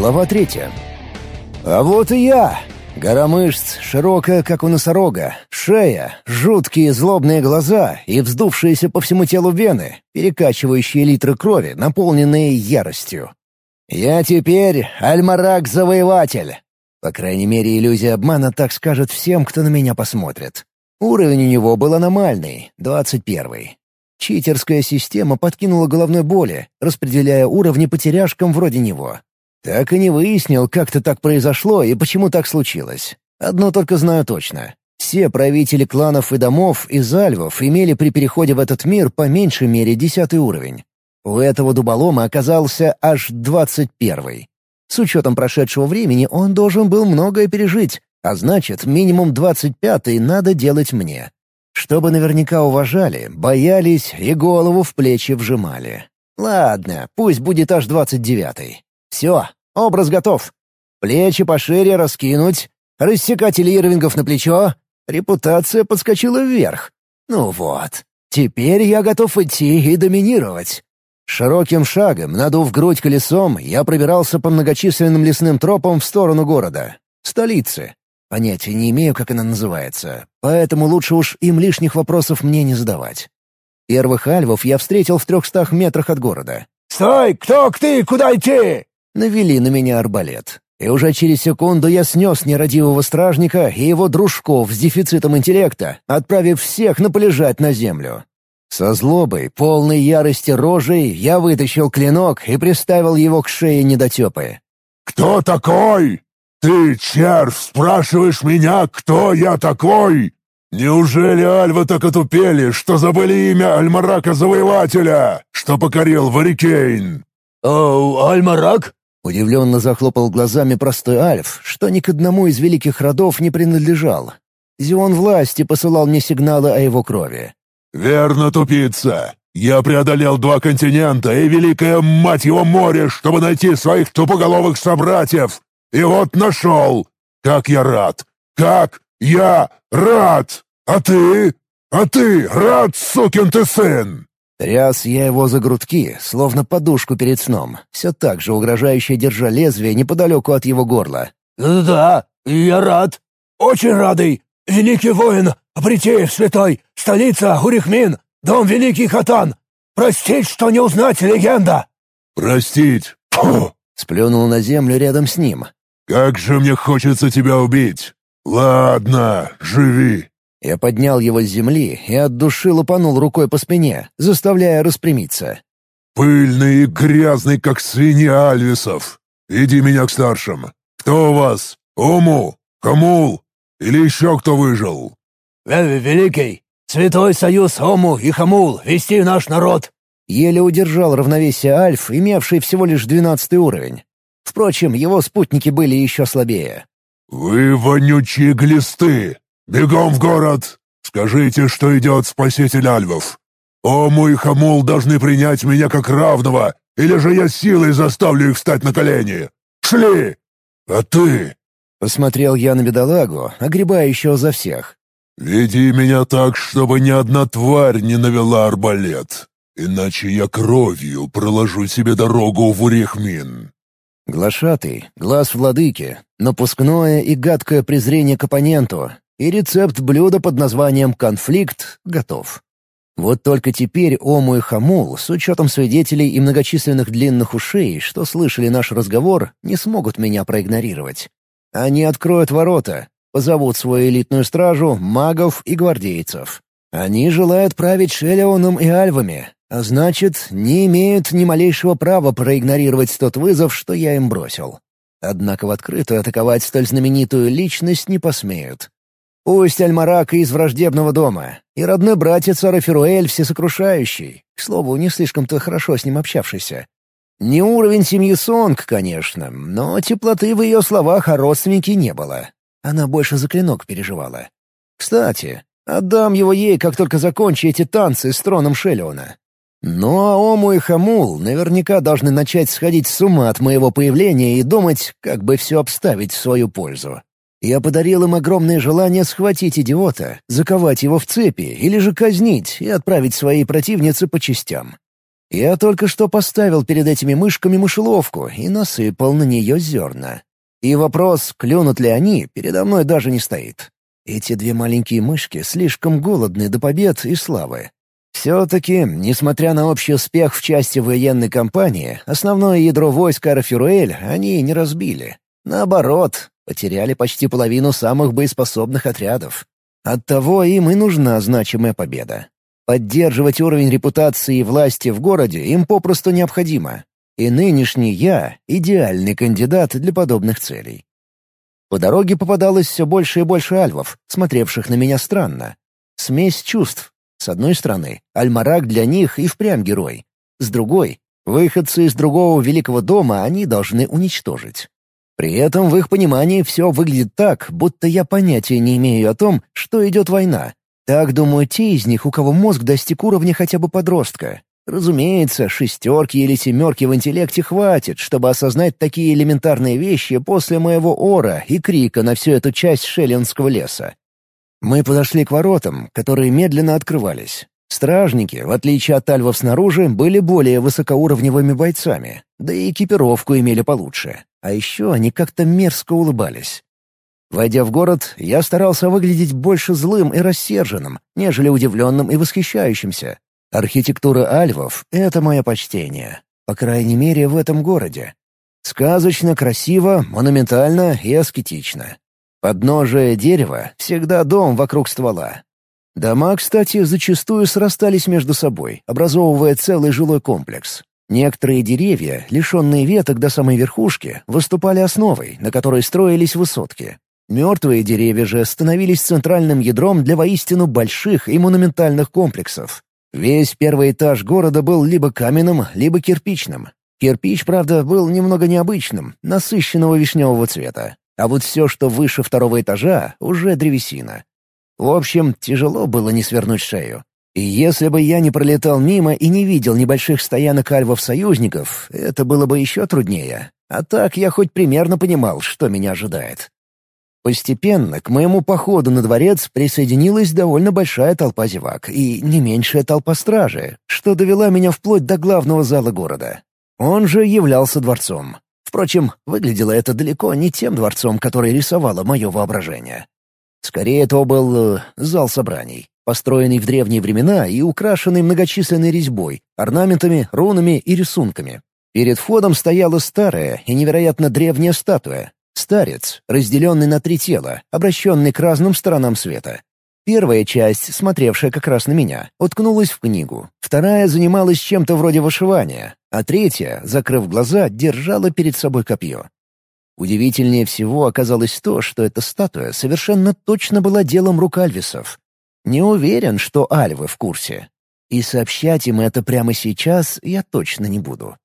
Глава третья. А вот и я. Гора мышц, широкая, как у носорога, шея, жуткие злобные глаза и вздувшиеся по всему телу вены, перекачивающие литры крови, наполненные яростью. Я теперь Альмарак-завоеватель. По крайней мере, иллюзия обмана так скажет всем, кто на меня посмотрит. Уровень у него был аномальный, двадцать первый. Читерская система подкинула головной боли, распределяя уровни потеряшкам вроде него. Так и не выяснил, как-то так произошло и почему так случилось. Одно только знаю точно. Все правители кланов и домов из альвов имели при переходе в этот мир по меньшей мере десятый уровень. У этого дуболома оказался аж двадцать первый. С учетом прошедшего времени он должен был многое пережить, а значит, минимум двадцать пятый надо делать мне. Чтобы наверняка уважали, боялись и голову в плечи вжимали. Ладно, пусть будет аж двадцать девятый. Все, образ готов. Плечи пошире раскинуть, рассекатель ирвингов на плечо. Репутация подскочила вверх. Ну вот, теперь я готов идти и доминировать. Широким шагом, надув грудь колесом, я пробирался по многочисленным лесным тропам в сторону города. Столицы. Понятия не имею, как она называется, поэтому лучше уж им лишних вопросов мне не задавать. Первых альвов я встретил в трехстах метрах от города. «Стой! Кто ты? Куда идти?» Навели на меня арбалет. И уже через секунду я снес нерадивого стражника и его дружков с дефицитом интеллекта, отправив всех на полежать на землю. Со злобой, полной ярости рожей, я вытащил клинок и приставил его к шее недотепы. «Кто такой? Ты, червь, спрашиваешь меня, кто я такой? Неужели альвы так отупели, что забыли имя Альмарака-завоевателя, что покорил Варикейн?» «О, Альмарак?» Удивленно захлопал глазами простой Альф, что ни к одному из великих родов не принадлежал. Зион власти посылал мне сигналы о его крови. «Верно, тупица. Я преодолел два континента и великое, мать его, море, чтобы найти своих тупоголовых собратьев. И вот нашел. Как я рад! Как я рад! А ты? А ты рад, сукин ты сын!» Тряс я его за грудки, словно подушку перед сном, все так же угрожающе держа лезвие неподалеку от его горла. «Да, я рад. Очень радый. Великий воин, Апритеев святой, столица Урихмин, дом Великий Хатан. Простить, что не узнать легенда!» «Простить? Фу!» — сплюнул на землю рядом с ним. «Как же мне хочется тебя убить! Ладно, живи!» Я поднял его с земли и от души лупанул рукой по спине, заставляя распрямиться. «Пыльный и грязный, как свинья Альвисов! Иди меня к старшим! Кто у вас? Ому? Хамул? Или еще кто выжил?» «Великий! Святой Союз Ому и Хамул! Вести наш народ!» Еле удержал равновесие Альф, имевший всего лишь двенадцатый уровень. Впрочем, его спутники были еще слабее. «Вы вонючие глисты! «Бегом в город! Скажите, что идет спаситель Альвов! Ому и Хамул должны принять меня как равного, или же я силой заставлю их встать на колени! Шли! А ты...» Посмотрел я на бедолагу, огребающего за всех. «Веди меня так, чтобы ни одна тварь не навела арбалет, иначе я кровью проложу себе дорогу в Урехмин». Глашатый, глаз владыки, напускное и гадкое презрение к оппоненту, и рецепт блюда под названием «конфликт» готов. Вот только теперь Ому и Хамул, с учетом свидетелей и многочисленных длинных ушей, что слышали наш разговор, не смогут меня проигнорировать. Они откроют ворота, позовут свою элитную стражу, магов и гвардейцев. Они желают править Шелеоном и Альвами, а значит, не имеют ни малейшего права проигнорировать тот вызов, что я им бросил. Однако в открытую атаковать столь знаменитую личность не посмеют. Пусть Альмарак из враждебного дома, и родной братец Арафируэль всесокрушающий, к слову, не слишком-то хорошо с ним общавшийся. Не уровень семьи Сонг, конечно, но теплоты в ее словах о родственнике не было. Она больше за клинок переживала. Кстати, отдам его ей, как только закончу эти танцы с троном Шелеона. Ну а Ому и Хамул наверняка должны начать сходить с ума от моего появления и думать, как бы все обставить в свою пользу. Я подарил им огромное желание схватить идиота, заковать его в цепи или же казнить и отправить своей противнице по частям. Я только что поставил перед этими мышками мышеловку и насыпал на нее зерна. И вопрос, клюнут ли они, передо мной даже не стоит. Эти две маленькие мышки слишком голодны до побед и славы. Все-таки, несмотря на общий успех в части военной кампании, основное ядро войск Арафюруэль они не разбили. Наоборот, потеряли почти половину самых боеспособных отрядов. Оттого им и нужна значимая победа. Поддерживать уровень репутации и власти в городе им попросту необходимо. И нынешний я — идеальный кандидат для подобных целей. По дороге попадалось все больше и больше альвов, смотревших на меня странно. Смесь чувств. С одной стороны, Альмарак для них и впрямь герой. С другой, выходцы из другого великого дома они должны уничтожить. При этом в их понимании все выглядит так, будто я понятия не имею о том, что идет война, так думают те из них, у кого мозг достиг уровня хотя бы подростка. Разумеется, шестерки или семерки в интеллекте хватит, чтобы осознать такие элементарные вещи после моего ора и крика на всю эту часть Шеллинского леса. Мы подошли к воротам, которые медленно открывались. Стражники, в отличие от альвов снаружи, были более высокоуровневыми бойцами, да и экипировку имели получше. А еще они как-то мерзко улыбались. Войдя в город, я старался выглядеть больше злым и рассерженным, нежели удивленным и восхищающимся. Архитектура альвов — это мое почтение. По крайней мере, в этом городе. Сказочно, красиво, монументально и аскетично. Подножие дерева — всегда дом вокруг ствола. Дома, кстати, зачастую срастались между собой, образовывая целый жилой комплекс. Некоторые деревья, лишенные веток до самой верхушки, выступали основой, на которой строились высотки. Мертвые деревья же становились центральным ядром для воистину больших и монументальных комплексов. Весь первый этаж города был либо каменным, либо кирпичным. Кирпич, правда, был немного необычным, насыщенного вишневого цвета. А вот все, что выше второго этажа, уже древесина. В общем, тяжело было не свернуть шею. И если бы я не пролетал мимо и не видел небольших стоянок альвов-союзников, это было бы еще труднее. А так я хоть примерно понимал, что меня ожидает. Постепенно к моему походу на дворец присоединилась довольно большая толпа зевак и не меньшая толпа стражи, что довела меня вплоть до главного зала города. Он же являлся дворцом. Впрочем, выглядело это далеко не тем дворцом, который рисовало мое воображение. Скорее, это был э, зал собраний, построенный в древние времена и украшенный многочисленной резьбой, орнаментами, рунами и рисунками. Перед входом стояла старая и невероятно древняя статуя, Старец, разделенный на три тела, обращенный к разным сторонам света. Первая часть, смотревшая как раз на меня, уткнулась в книгу. Вторая занималась чем-то вроде вышивания, а третья, закрыв глаза, держала перед собой копье. Удивительнее всего оказалось то, что эта статуя совершенно точно была делом рук альвисов. Не уверен, что альвы в курсе. И сообщать им это прямо сейчас я точно не буду.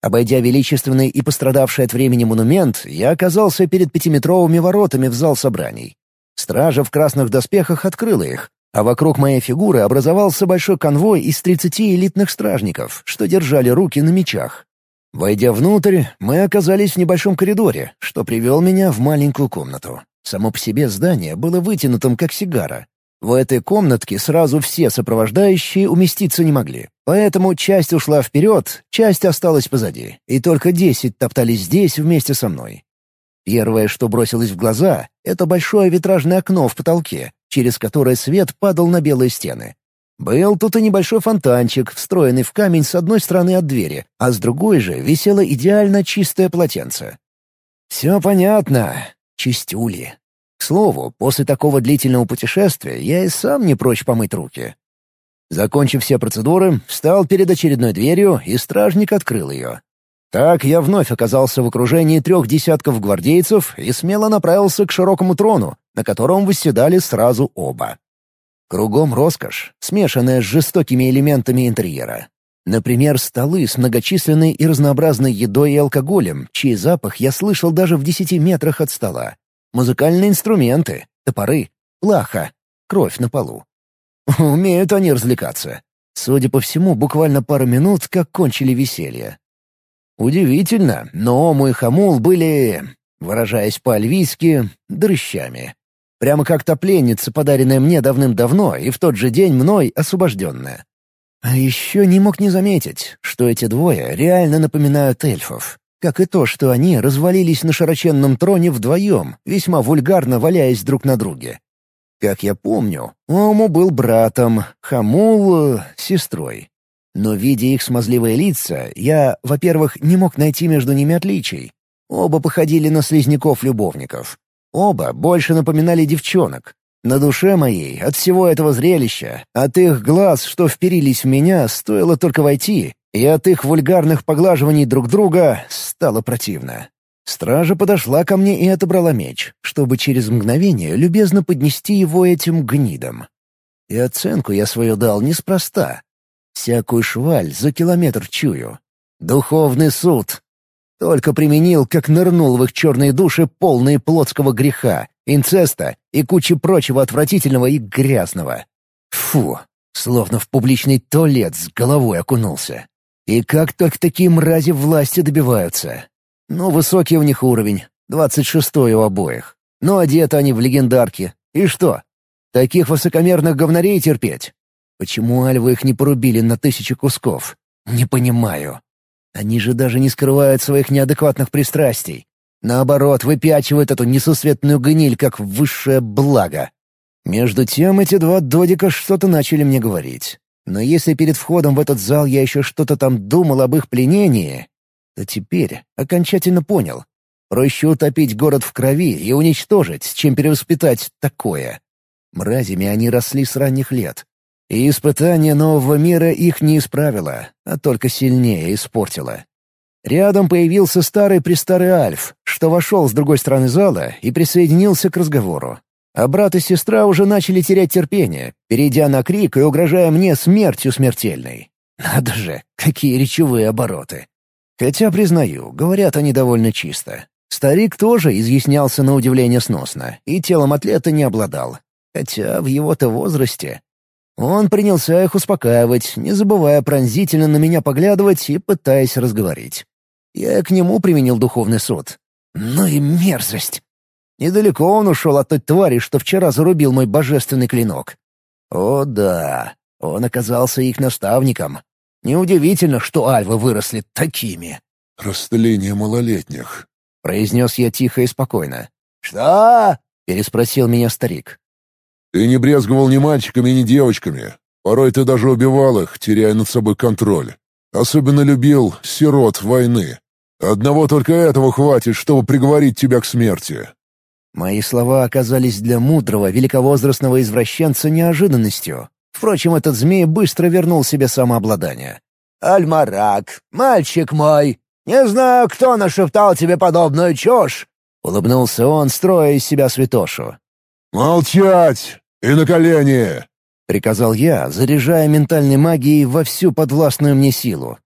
Обойдя величественный и пострадавший от времени монумент, я оказался перед пятиметровыми воротами в зал собраний. Стража в красных доспехах открыла их, а вокруг моей фигуры образовался большой конвой из 30 элитных стражников, что держали руки на мечах. Войдя внутрь, мы оказались в небольшом коридоре, что привел меня в маленькую комнату. Само по себе здание было вытянутым, как сигара, в этой комнатке сразу все сопровождающие уместиться не могли. Поэтому часть ушла вперед, часть осталась позади, и только десять топтались здесь вместе со мной. Первое, что бросилось в глаза, — это большое витражное окно в потолке, через которое свет падал на белые стены. Был тут и небольшой фонтанчик, встроенный в камень с одной стороны от двери, а с другой же висело идеально чистое полотенце. «Все понятно. Чистюли. К слову, после такого длительного путешествия я и сам не прочь помыть руки. Закончив все процедуры, встал перед очередной дверью, и стражник открыл ее. Так я вновь оказался в окружении трех десятков гвардейцев и смело направился к широкому трону, на котором восседали сразу оба. Кругом роскошь, смешанная с жестокими элементами интерьера. Например, столы с многочисленной и разнообразной едой и алкоголем, чей запах я слышал даже в десяти метрах от стола. Музыкальные инструменты, топоры, плаха, кровь на полу. Умеют они развлекаться. Судя по всему, буквально пару минут, как кончили веселье. Удивительно, но мой хамул были, выражаясь по-альвийски, дрыщами. Прямо как та пленница, подаренная мне давным-давно и в тот же день мной освобожденная. А еще не мог не заметить, что эти двое реально напоминают эльфов. Как и то, что они развалились на широченном троне вдвоем, весьма вульгарно валяясь друг на друге. Как я помню, Ому был братом, Хамул — сестрой. Но, видя их смазливые лица, я, во-первых, не мог найти между ними отличий. Оба походили на слизняков-любовников. Оба больше напоминали девчонок. На душе моей от всего этого зрелища, от их глаз, что вперились в меня, стоило только войти, и от их вульгарных поглаживаний друг друга стало противно. Стража подошла ко мне и отобрала меч, чтобы через мгновение любезно поднести его этим гнидам. И оценку я свою дал неспроста. Всякую шваль за километр чую. Духовный суд. Только применил, как нырнул в их черные души, полные плотского греха, инцеста и кучи прочего отвратительного и грязного. Фу, словно в публичный туалет с головой окунулся. И как только такие мрази власти добиваются. Ну, высокий у них уровень, двадцать шестой у обоих. Но одеты они в легендарки. И что? Таких высокомерных говнарей терпеть? Почему альвы их не порубили на тысячи кусков? Не понимаю. Они же даже не скрывают своих неадекватных пристрастий. Наоборот, выпячивают эту несусветную гниль как высшее благо. Между тем эти два додика что-то начали мне говорить. Но если перед входом в этот зал я еще что-то там думал об их пленении, то теперь окончательно понял. Проще утопить город в крови и уничтожить, чем перевоспитать такое. Мразями они росли с ранних лет. И испытание нового мира их не исправило, а только сильнее испортило. Рядом появился старый-престарый Альф, что вошел с другой стороны зала и присоединился к разговору. А брат и сестра уже начали терять терпение, перейдя на крик и угрожая мне смертью смертельной. Надо же, какие речевые обороты. Хотя, признаю, говорят они довольно чисто. Старик тоже изъяснялся на удивление сносно, и телом атлета не обладал. Хотя в его-то возрасте... Он принялся их успокаивать, не забывая пронзительно на меня поглядывать и пытаясь разговорить. Я к нему применил духовный суд. Ну и мерзость. Недалеко он ушел от той твари, что вчера зарубил мой божественный клинок. О да, он оказался их наставником. Неудивительно, что альвы выросли такими. «Растление малолетних», — произнес я тихо и спокойно. «Что?» — переспросил меня старик. «Ты не брезговал ни мальчиками, ни девочками. Порой ты даже убивал их, теряя над собой контроль. Особенно любил сирот войны. Одного только этого хватит, чтобы приговорить тебя к смерти». Мои слова оказались для мудрого, великовозрастного извращенца неожиданностью. Впрочем, этот змей быстро вернул себе самообладание. «Альмарак, мальчик мой, не знаю, кто нашептал тебе подобную чушь!» — улыбнулся он, строя из себя святошу. «Молчать! И на колени!» — приказал я, заряжая ментальной магией во всю подвластную мне силу.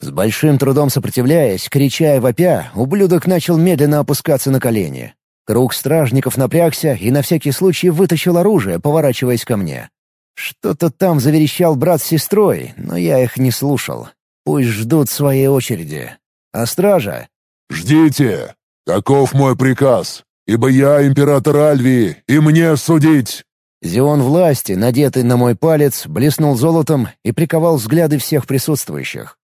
С большим трудом сопротивляясь, крича и вопя, ублюдок начал медленно опускаться на колени. Круг стражников напрягся и на всякий случай вытащил оружие, поворачиваясь ко мне. Что-то там заверещал брат с сестрой, но я их не слушал. Пусть ждут своей очереди. А стража? «Ждите! Таков мой приказ, ибо я император Альвии, и мне судить!» Зион власти, надетый на мой палец, блеснул золотом и приковал взгляды всех присутствующих.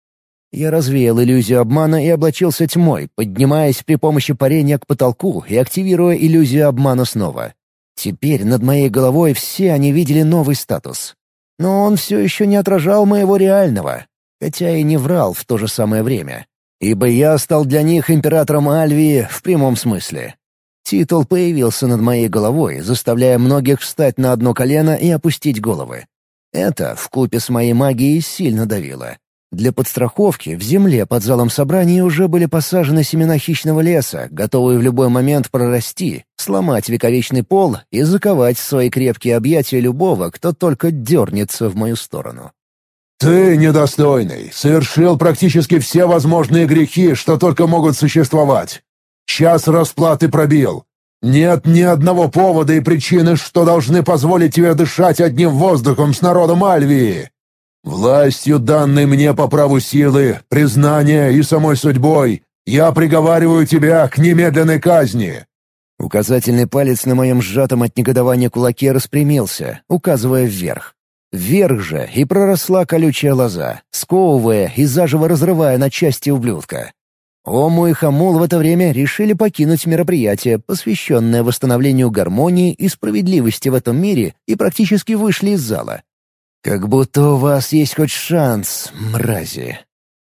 Я развеял иллюзию обмана и облачился тьмой, поднимаясь при помощи парения к потолку и активируя иллюзию обмана снова. Теперь над моей головой все они видели новый статус. Но он все еще не отражал моего реального, хотя и не врал в то же самое время. Ибо я стал для них императором Альвии в прямом смысле. Титул появился над моей головой, заставляя многих встать на одно колено и опустить головы. Это, вкупе с моей магией, сильно давило. Для подстраховки в земле под залом собрания уже были посажены семена хищного леса, готовые в любой момент прорасти, сломать вековечный пол и заковать в свои крепкие объятия любого, кто только дернется в мою сторону. «Ты, недостойный, совершил практически все возможные грехи, что только могут существовать. Час расплаты пробил. Нет ни одного повода и причины, что должны позволить тебе дышать одним воздухом с народом Альвии. Властью, данной мне по праву силы, признания и самой судьбой, я приговариваю тебя к немедленной казни». Указательный палец на моем сжатом от негодования кулаке распрямился, указывая вверх. Вверх же и проросла колючая лоза, сковывая и заживо разрывая на части ублюдка. Ому и Хамул в это время решили покинуть мероприятие, посвященное восстановлению гармонии и справедливости в этом мире, и практически вышли из зала. «Как будто у вас есть хоть шанс, мрази».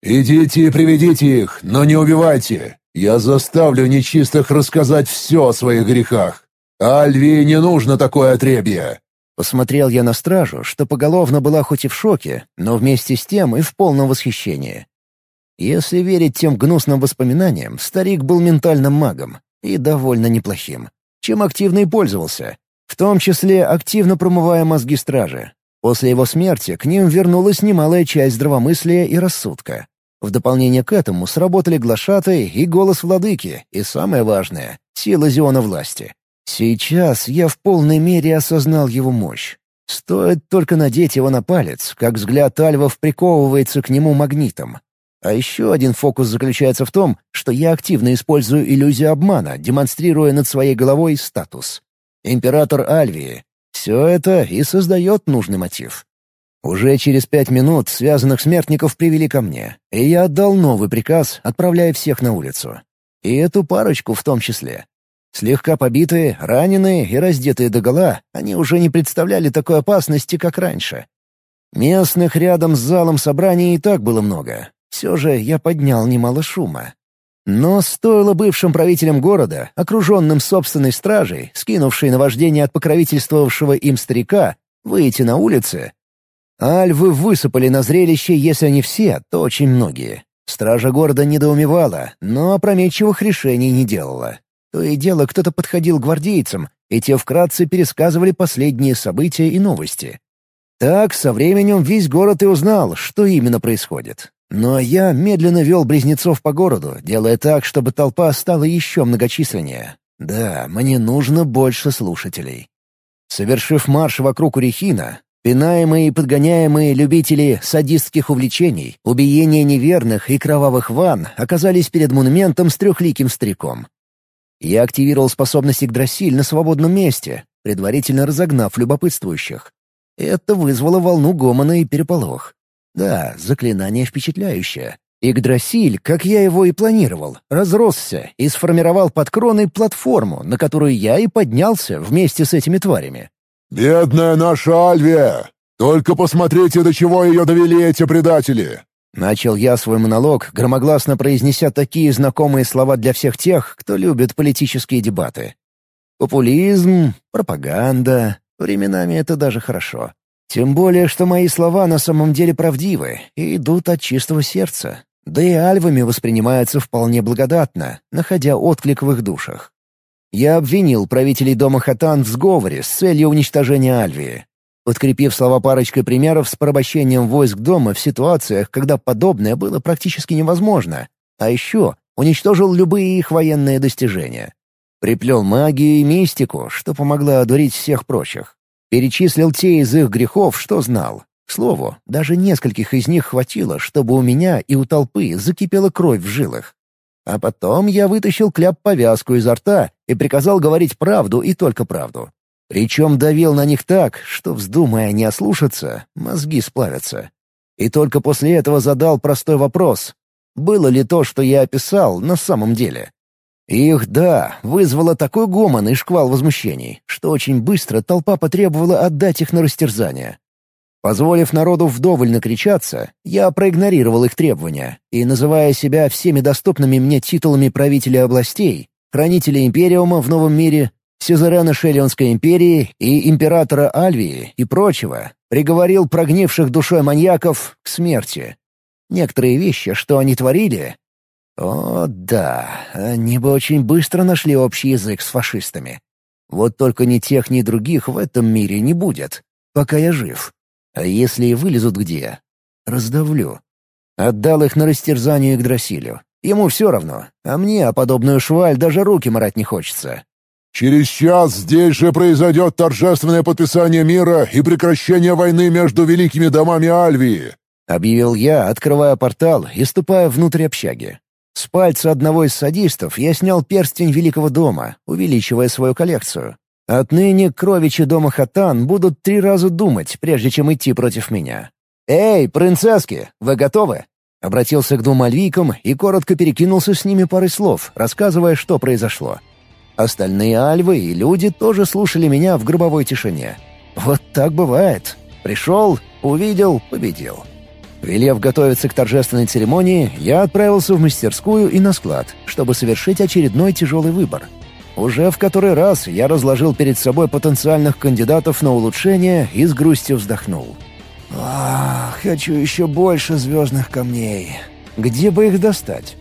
«Идите и приведите их, но не убивайте. Я заставлю нечистых рассказать все о своих грехах. Альвии не нужно такое отребье». Посмотрел я на стражу, что поголовно была хоть и в шоке, но вместе с тем и в полном восхищении. Если верить тем гнусным воспоминаниям, старик был ментальным магом и довольно неплохим, чем активно и пользовался, в том числе активно промывая мозги стражи. После его смерти к ним вернулась немалая часть здравомыслия и рассудка. В дополнение к этому сработали глашатый и голос владыки, и самое важное — сила зиона власти. Сейчас я в полной мере осознал его мощь. Стоит только надеть его на палец, как взгляд альвов приковывается к нему магнитом, а еще один фокус заключается в том, что я активно использую иллюзию обмана, демонстрируя над своей головой статус. Император Альвии. Все это и создает нужный мотив. Уже через пять минут связанных смертников привели ко мне, и я отдал новый приказ, отправляя всех на улицу. И эту парочку в том числе. Слегка побитые, раненые и раздетые догола, они уже не представляли такой опасности, как раньше. Местных рядом с залом собраний и так было много, все же я поднял немало шума. Но стоило бывшим правителям города, окруженным собственной стражей, скинувшей на вождение от покровительствовавшего им старика, выйти на улицы, альвы высыпали на зрелище, если не все, то очень многие. Стража города недоумевала, но опрометчивых решений не делала. То и дело кто-то подходил к гвардейцам, и те вкратце пересказывали последние события и новости. Так, со временем весь город и узнал, что именно происходит. Но я медленно вел близнецов по городу, делая так, чтобы толпа стала еще многочисленнее. Да, мне нужно больше слушателей. Совершив марш вокруг Урехина, пинаемые и подгоняемые любители садистских увлечений, убиения неверных и кровавых ван оказались перед монументом с трехликим стариком. Я активировал способность Игдрасиль на свободном месте, предварительно разогнав любопытствующих. Это вызвало волну гомона и переполох. Да, заклинание впечатляющее. Игдрасиль, как я его и планировал, разросся и сформировал под кроной платформу, на которую я и поднялся вместе с этими тварями. «Бедная наша Альвия! Только посмотрите, до чего ее довели эти предатели!» Начал я свой монолог, громогласно произнеся такие знакомые слова для всех тех, кто любит политические дебаты. Популизм, пропаганда, временами это даже хорошо. Тем более, что мои слова на самом деле правдивы и идут от чистого сердца. Да и альвами воспринимаются вполне благодатно, находя отклик в их душах. Я обвинил правителей дома Хатан в сговоре с целью уничтожения Альвии. Подкрепив слова парочкой примеров с порабощением войск дома в ситуациях, когда подобное было практически невозможно, а еще уничтожил любые их военные достижения. Приплел магию и мистику, что помогла одурить всех прочих. Перечислил те из их грехов, что знал. К слову, даже нескольких из них хватило, чтобы у меня и у толпы закипела кровь в жилах. А потом я вытащил кляп-повязку изо рта и приказал говорить правду и только правду. Причем давил на них так, что, вздумая не ослушаться, мозги сплавятся. И только после этого задал простой вопрос. Было ли то, что я описал, на самом деле? Их, да, вызвало такой гомон и шквал возмущений, что очень быстро толпа потребовала отдать их на растерзание. Позволив народу вдоволь накричаться, я проигнорировал их требования и, называя себя всеми доступными мне титулами правителя областей, хранителя Империума в Новом мире, Сюзерена Шеллионской империи и императора Альвии и прочего, приговорил прогнивших душой маньяков к смерти. Некоторые вещи, что они творили, о, да, они бы очень быстро нашли общий язык с фашистами. Вот только ни тех, ни других в этом мире не будет, пока я жив. А если и вылезут где? Раздавлю. Отдал их на растерзание Игдрасилю. Ему все равно, а мне, а подобную шваль, даже руки марать не хочется. «Через час здесь же произойдет торжественное подписание мира и прекращение войны между великими домами Альвии», — объявил я, открывая портал и ступая внутрь общаги. С пальца одного из садистов я снял перстень Великого дома, увеличивая свою коллекцию. Отныне кровичи дома Хатан будут три раза думать, прежде чем идти против меня. «Эй, принцесски, вы готовы?» Обратился к двум альвийкам и коротко перекинулся с ними парой слов, рассказывая, что произошло. Остальные альвы и люди тоже слушали меня в гробовой тишине. Вот так бывает. Пришел, увидел, победил. Велев готовиться к торжественной церемонии, я отправился в мастерскую и на склад, чтобы совершить очередной тяжелый выбор. Уже в который раз я разложил перед собой потенциальных кандидатов на улучшение и с грустью вздохнул. «Ах, хочу еще больше звездных камней. Где бы их достать?